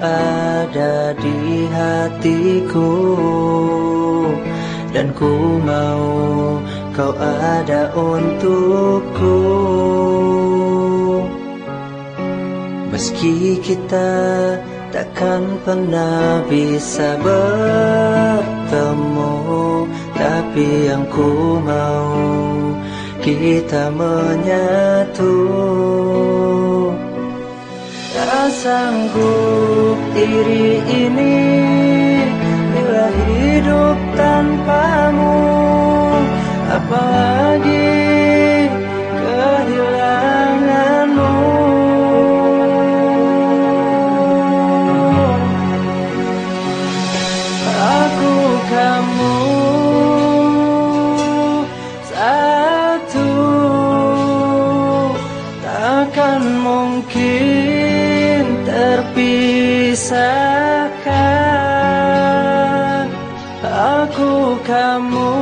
ada di hatiku. Dan ku mau kau ada untukku. Meski kita takkan pernah bisa bertemu Tapi yang ku mau kita menyatu sanggup diri ini Bila hidup tanpamu Apalagi terpisahkan Aku kamu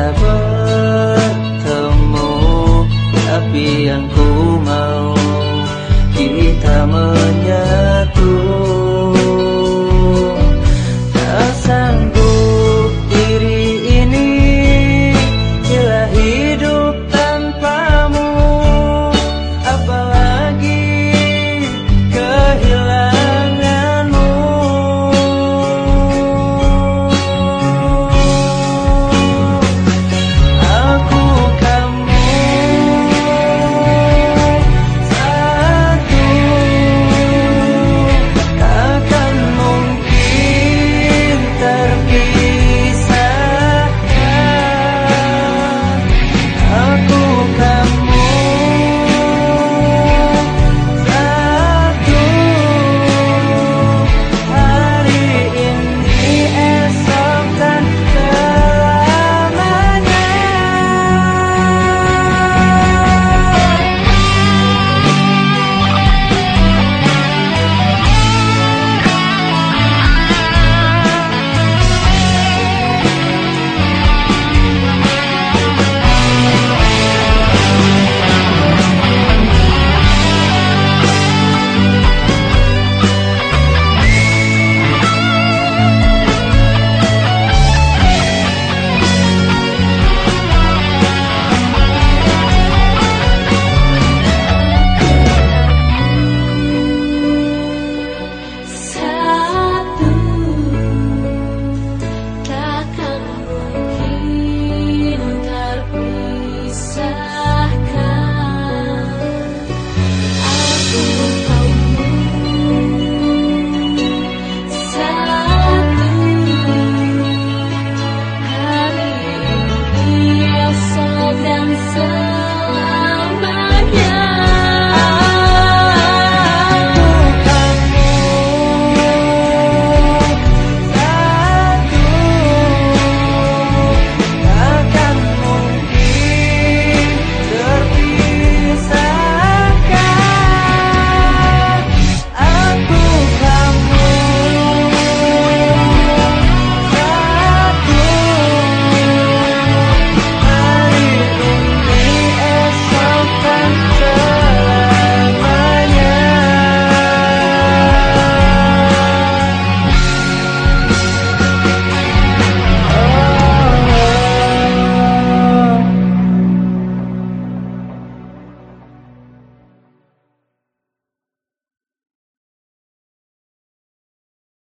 bisa bertemu Tapi yang ku